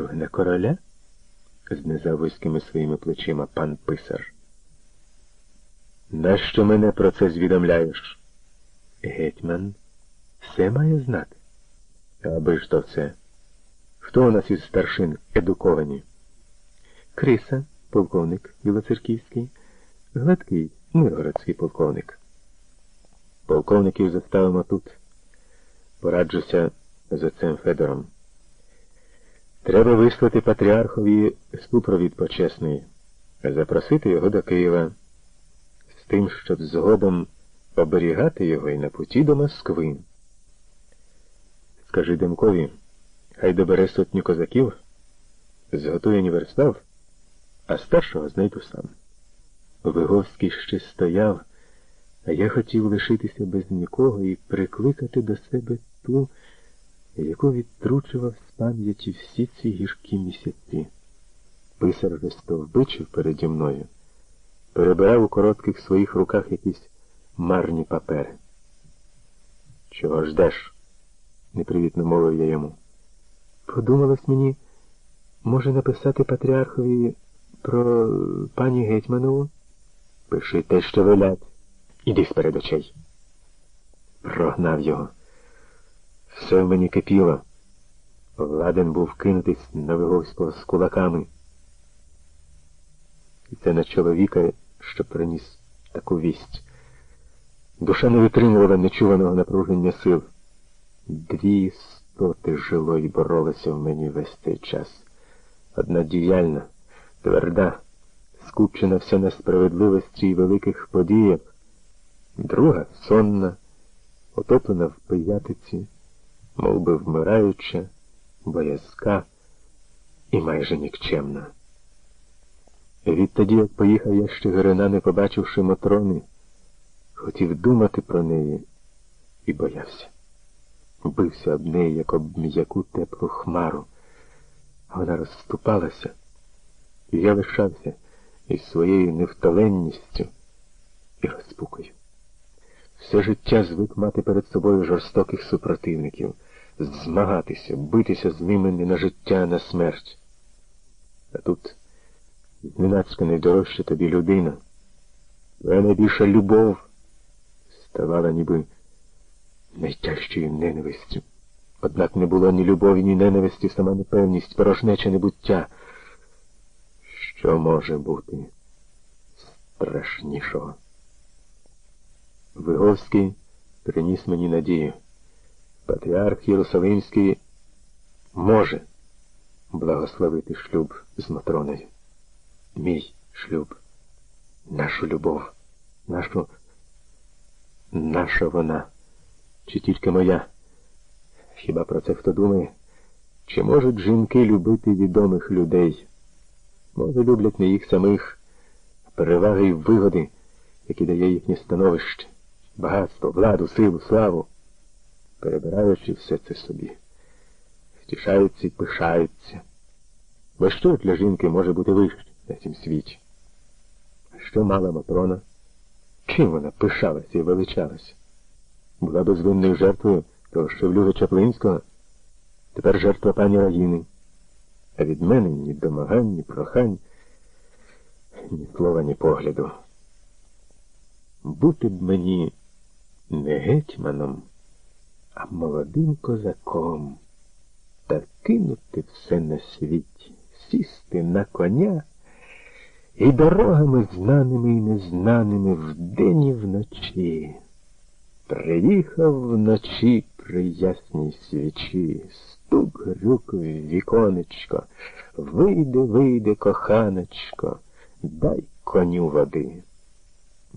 на короля? знизав вузькими своїми плечима пан писар. Нащо мене про це звідомляєш? Гетьман все має знати. Аби ж то все. Хто у нас із старшин едуковані? Криса, полковник Білоцерківський, гладкий миргородський полковник. Полковників заставимо тут. Пораджуся з отцем Федором. Треба вислати патріархові супровід почесний, запросити його до Києва з тим, щоб згодом оберігати його і на путі до Москви. Скажи Демкові, хай добере сотню козаків, зготує універсал, а старшого знайду сам. Виговський ще стояв, а я хотів лишитися без нікого і прикликати до себе ту, яку відтручував з пам'яті всі ці гіркі місяці. Писар вже стовбичив переді мною, перебирав у коротких своїх руках якісь марні папери. Чого ждеш? непривітно мовив я йому. Подумалось мені, може написати патріархові про пані Гетьманову? Пиши те, що велять. Іди сперед очей. Прогнав його. Все в мені кипіло. Владен був кинутись на Виговського з кулаками. І це на чоловіка, що приніс таку вість. Душа не витримувала нечуваного напруження сил. Дві істоти жило і боролися в мені весь цей час. Одна діяльна, тверда, скупчена вся на справедливості і великих подіях, друга сонна, отоплена в пиятиці, мов би вмираюча, боязка і майже нікчемна. Відтоді, як поїхав я ще Гирина, не побачивши Мотрони, хотів думати про неї і боявся. Бився об неї, як об м'яку теплу хмару. Вона розступалася, і я лишався із своєю невтоленністю і розпукою. Все життя звик мати перед собою жорстоких супротивників, змагатися, битися з ними не на життя, а на смерть. А тут зненацька найдорожча тобі людина, твоя найбільша любов ставала ніби найтяжчою ненавистю. Однак не було ні любові, ні ненависті, сама непевність, порожнече небуття. Що може бути страшнішого? Виговський приніс мені надію. Патріарх Єрусалимський може благословити шлюб з Матроною. Мій шлюб, нашу любов, нашу, наша вона, чи тільки моя. Хіба про це хто думає? Чи можуть жінки любити відомих людей? Може, люблять не їх самих, переваги й вигоди, які дає їхнє становище багатство, владу, силу, славу, перебираючи все це собі, втішаються і пишаються. Бо що для жінки може бути вище на цім світі? Що мала Матрона? Чим вона пишалася і величалася? Була безвинною жертвою того Шевлюга Чаплинського, тепер жертва пані Раїни. А від мене ні домагань, ні прохань, ні слова, ні погляду. Бути б мені не гетьманом, а молодим козаком, та кинути все на світі, сісти на коня і дорогами знаними і незнаними вдень і вночі. Приїхав вночі при ясній свічі, стук грюк в віконечко, вийде, вийде, коханочко, дай коню води.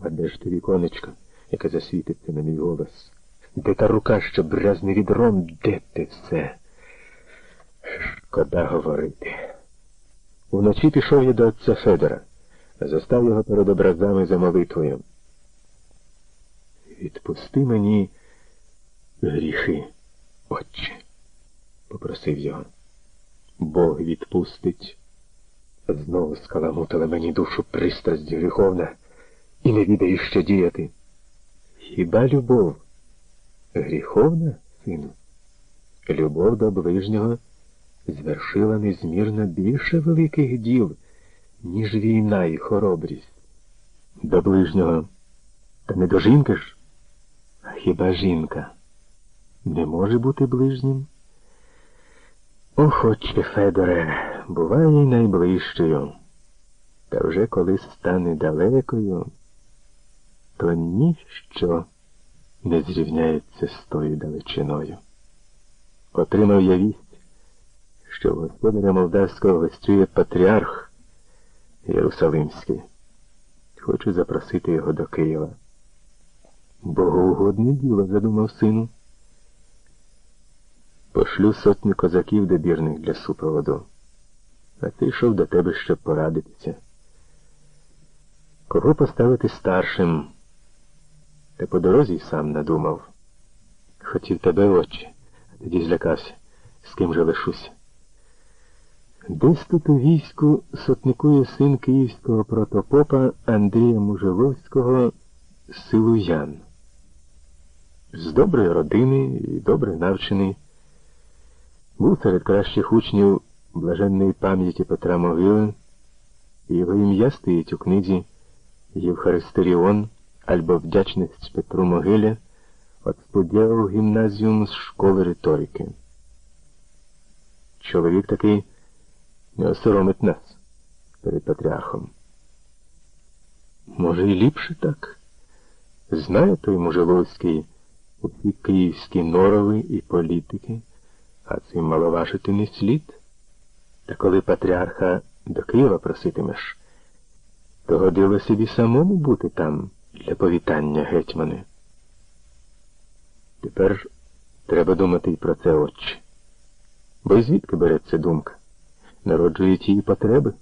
А де ж ти віконечко? яка засвітиться на мій голос. Де та рука, що брязне відром, де ти все? Шкода говорити. Уночі пішов я до отця Федора, застав його перед образами за молитвою. Відпусти мені гріхи, отче, попросив його. Бог відпустить. Знову скаламутила мені душу пристрасть гріховна і не відає, що діяти. Хіба любов гріховна, сину? Любов до ближнього звершила незмірно більше великих діл, ніж війна і хоробрість. До ближнього. Та не до жінки ж? А хіба жінка не може бути ближнім? Ох, отче Федоре, буває й найближчою. Та вже коли стане далекою, то ніщо не зрівняється з тою далечиною. Отримав я вість, що господаря Молдавського гостює патріарх Єрусалимський. Хочу запросити його до Києва. Богоугодне діло, задумав сину. Пошлю сотню козаків добірних для супроводу. А ти йшов до тебе, щоб порадитися. Кого поставити старшим? Та по дорозі сам надумав. Хотів тебе, отче, а тоді злякався, з ким же лишуся. Десь тут у війську сотникує син київського протопопа Андрія Мужеловського Силуян. З доброї родини і добре навчений. Був серед кращих учнів блаженної пам'яті Петра Могили, його ім'я стоїть у книзі Євхаристеріон або вдячність Петру Могилі от гімназіум з школи риторики. Чоловік такий не осоромить нас перед патріархом. Може, і ліпше так. Знає той Мужеловський усі київські норови і політики, а цим маловажити не слід. Та коли патріарха до Києва проситимеш, то годило собі самому бути там для повітання гетьмани. Тепер треба думати і про це отче. Бо звідки береться думка? Народжують її потреби.